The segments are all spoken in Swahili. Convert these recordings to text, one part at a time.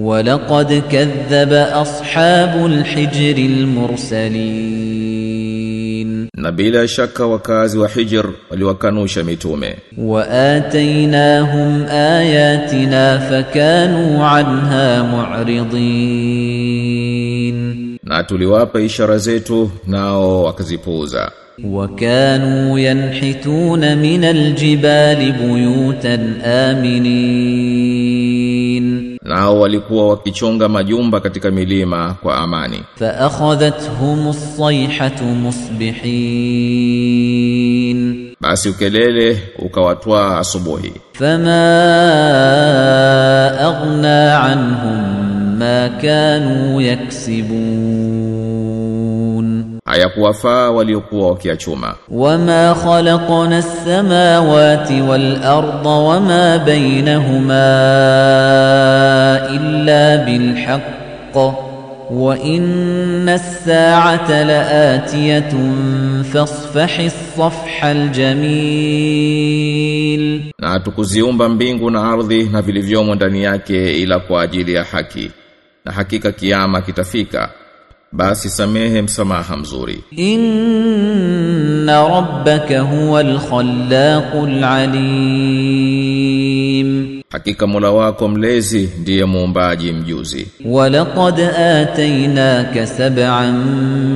ولقد كذب أصحاب الحجر المرسلين. shaka wakazi wa Hijr waliwakanusha mitume وآتيناهم آياتنا فكانوا عنها معرضين. na tuliwapa ishara zetu nao wakazipuuza وكانوا ينحتون من الجبال بيوتا آمنين. nao walikuwa wakichonga majumba katika milima kwa amani. Fa akhadhathumus sayhatu musbihin. Basi ukelele ukawatwaa asubuhi. Fama aghna anhum ma kanu yaksibun. hayakuwafaa waliokuwa wakiachuma وما خلقنا السماوات والأرض وما بينهما إلا بالحق وإن الساعة لآتية فاصفح الصفح الجميل na hatukuziumba mbingu na ardhi na vilivyomo ndani yake ila kwa ajili ya haki na hakika kiama kitafika basi samehe msamaha mzuri إن ربك هو الخلاق العليم hakika Mola wako mlezi ndiye muumbaji mjuzi ولقد آتيناك سبعا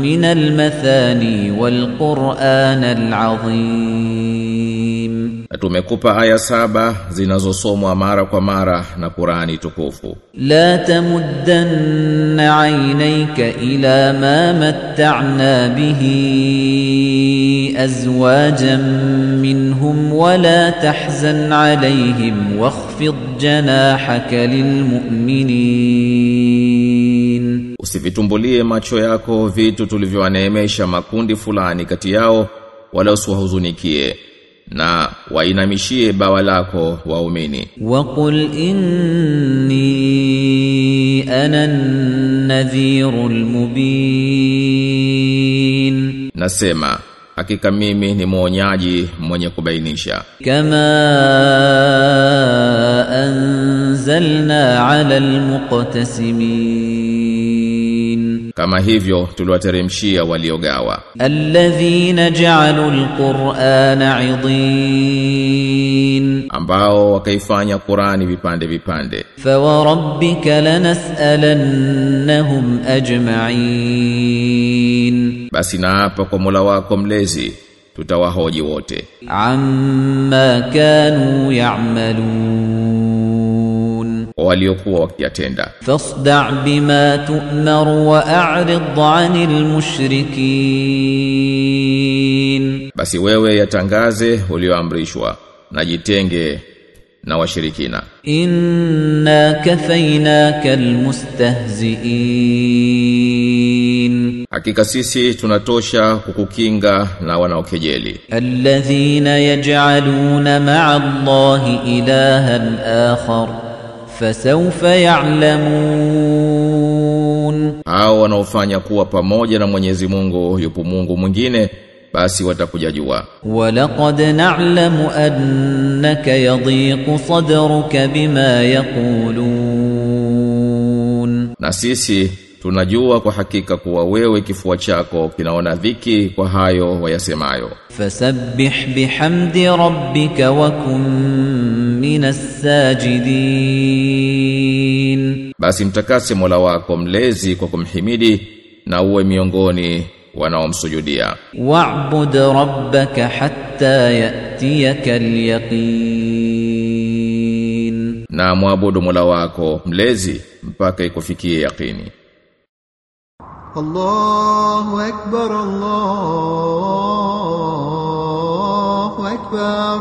من المثاني والقرآن العظيم Na tumekupa aya saba zinazosomwa mara kwa mara na Qurani tukufu. La tamuddanna aynayka ila ma matta'na bihi azwajan minhum wa la tahzan alayhim wakhfid janahaka lilmu'minin, usivitumbulie macho yako vitu tulivyowaneemesha makundi fulani kati yao, wala usiwahuzunikie na wainamishie bawa lako waumini. wa qul inni ana nadhirul mubin, nasema hakika mimi ni muonyaji mwenye kubainisha. Kama anzalna ala almuqtasimin kama hivyo tuliwateremshia waliogawa. Alladhina ja'alu alqur'ana 'idin ambao wakaifanya Qur'ani vipande vipande. Fa wa rabbika lanas'alannahum ajma'in. Basi naapa kwa Mola wako mlezi tutawahoji wote. Amma kanu ya'malun waliokuwa wakiyatenda. Fasda bima tu'mar wa a'rid 'anil mushrikin, basi wewe yatangaze ulioamrishwa na jitenge na washirikina. Inna kafainaka almustahziin, hakika sisi tunatosha kukukinga na wanaokejeli. Alladhina yaj'aluna ma'a Allahi ilahan akhar fasawfa ya'lamun, hao wanaofanya kuwa pamoja na Mwenyezi Mungu yupo Mungu mwingine basi watakujajua. Walaqad na'lamu annaka yadhiqu sadruka bima yaqulun, na sisi tunajua kwa hakika kuwa wewe kifua chako kinaona dhiki kwa hayo wayasemayo. Fasabbih bihamdi rabbika wa kun minas sajidin. Basi mtakase Mola wako mlezi kwa kumhimidi na uwe miongoni wanaomsujudia. Wa'bud rabbaka hatta ya'tiyaka al-yaqin. Na mwabudu Mola wako mlezi mpaka ikufikie yaqini. الله أكبر الله أكبر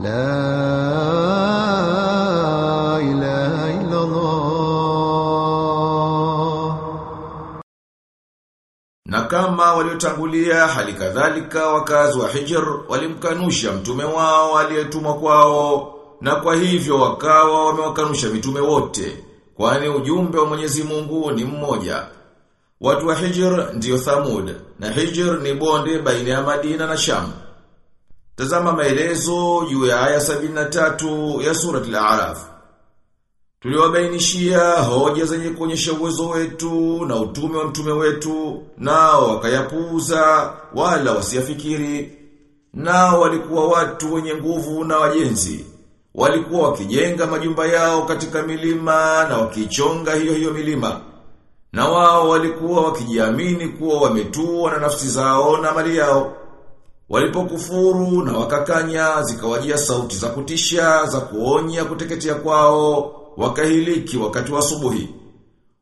لا إله إلا الله Na kama waliotangulia hali kadhalika wakazi wa Hijr walimkanusha mtume wao aliyetumwa kwao na kwa hivyo wakawa wamewakanusha mitume wote kwani ujumbe wa Mwenyezi Mungu ni mmoja. Watu wa Hijr ndiyo Thamud na Hijr ni bonde baina ya Madina na Sham. Tazama maelezo juu ya aya 73 ya surati al-A'raf. Tuliwabainishia hoja zenye kuonyesha uwezo wetu na utume wa mtume wetu, nao wakayapuuza wala wasiyafikiri. Nao walikuwa watu wenye nguvu na wajenzi. Walikuwa wakijenga majumba yao katika milima na wakichonga hiyo hiyo milima. Na wao walikuwa wakijiamini kuwa wametua na nafsi zao na mali yao. Walipokufuru na wakakanya zikawajia sauti za kutisha za kuonya kuteketea kwao wakahiliki wakati wa asubuhi.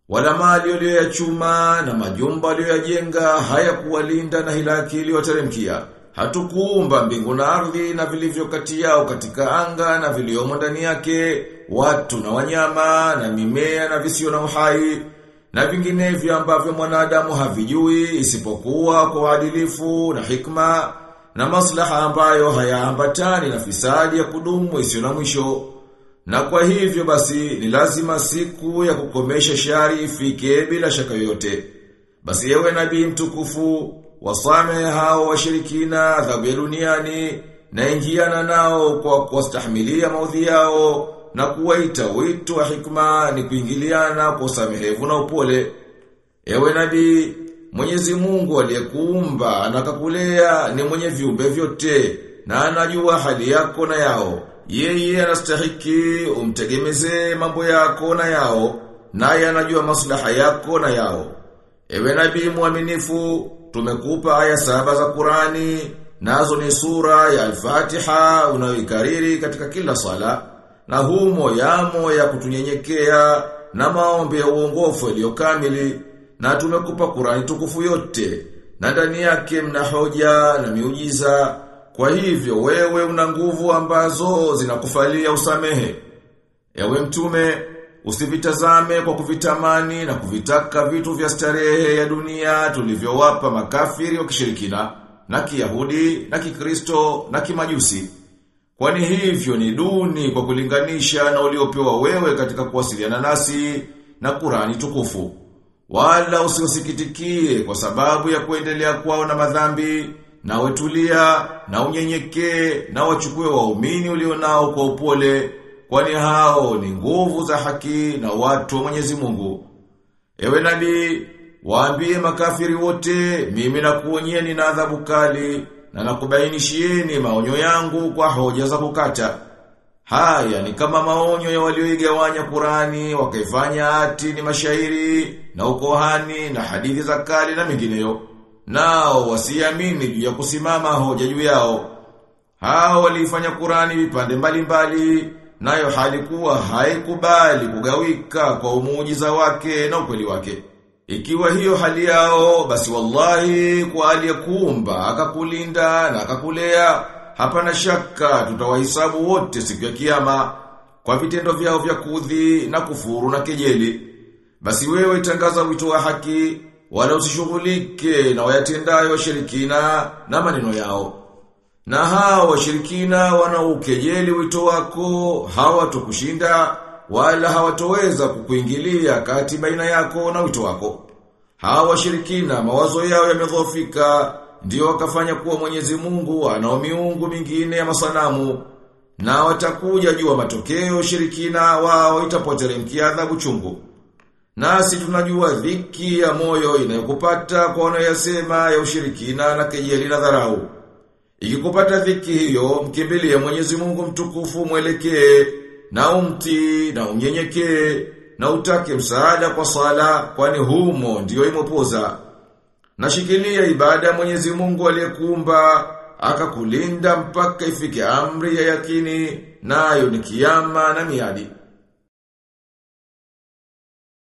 Wala mali walioyachuma na majumba walioyajenga hayakuwalinda na hilaki iliyoteremkia. Hatukuumba mbingu na ardhi na vilivyo kati yao katika anga na viliomo ndani yake, watu na wanyama na mimea na visio na uhai na vinginevyo ambavyo mwanadamu havijui isipokuwa kwa uadilifu na hikma na maslaha ambayo hayaambatani na fisadi ya kudumu isiyo na mwisho. Na kwa hivyo basi ni lazima siku ya kukomesha shari ifike bila shaka yoyote. Basi yewe nabii mtukufu wasame hao washirikina adhabu ya duniani na ingiana nao kwa kuwastahimilia maudhi yao na kuwaita wito wa hikma ni kuingiliana kwa usamehevu na upole. Ewe nabii, Mwenyezi Mungu aliyekuumba anakakulea ni mwenye viumbe vyote na anajua hali yako na yao. Yeye anastahiki umtegemeze mambo yako na yao, naye anajua maslaha yako na yao. Ewe nabii mwaminifu, tumekupa aya saba za Qurani, nazo ni sura ya Al-Fatiha unayoikariri katika kila sala, na humo yamo ya kutunyenyekea na maombi ya uongofu yaliyo kamili, na tumekupa Qurani tukufu yote, na ndani yake mna hoja na miujiza, kwa hivyo wewe una nguvu ambazo zinakufalia usamehe. Ewe mtume, usivitazame kwa kuvitamani na kuvitaka vitu vya starehe ya dunia tulivyowapa makafiri wa kishirikina, na kiyahudi, na kikristo, na kimajusi. Kwani hivyo ni duni kwa kulinganisha na uliopewa wewe katika kuwasiliana nasi na Kurani tukufu. Wala usiosikitikie kwa sababu ya kuendelea kwao na madhambi, na wetulia, na unyenyekee, na wachukue waumini ulionao kwa upole, kwani hao ni nguvu za haki na watu wa Mwenyezi Mungu. Ewe nabii, waambie makafiri wote, mimi nakuonyeni na adhabu kali, na nakubainishieni maonyo yangu kwa hoja za kukata. Haya ni kama maonyo ya walioigawanya Qurani, wakaifanya ati ni mashairi, na ukohani, na hadithi za kale na mengineyo. Nao wasiamini juu ya kusimama hoja juu yao. Hao waliifanya Qurani vipande mbalimbali, nayo halikuwa haikubali kugawika kwa umuujiza wake na ukweli wake. Ikiwa hiyo hali yao, basi wallahi kwa aliyekuumba, akakulinda na akakulea, hapana shaka tutawahisabu wote siku ya kiyama kwa vitendo vyao vya kudhi na kufuru na kejeli. Basi wewe tangaza wito wa haki, wala usishughulike na wayatendayo washirikina na maneno yao. Na hao washirikina wanaukejeli wito wako hawatokushinda wala hawatoweza kukuingilia kati baina yako na wito wako. Hawa washirikina mawazo yao yamedhofika ndio wakafanya kuwa Mwenyezi Mungu anao miungu mingine ya masanamu na watakuja jua matokeo shirikina wao itapoteremkia adhabu chungu. Nasi tunajua dhiki ya moyo inayokupata kwa wanayoyasema ya ushirikina na kejeli na dharau. Ikikupata dhiki hiyo, mkimbilie Mwenyezi Mungu mtukufu mwelekee na umti na unyenyekee na utake msaada kwa sala kwani humo ndiyo imopoza. Nashikilia ibada ya Mwenyezi Mungu aliyekuumba akakulinda mpaka ifike amri ya yakini nayo ni kiyama na miadi.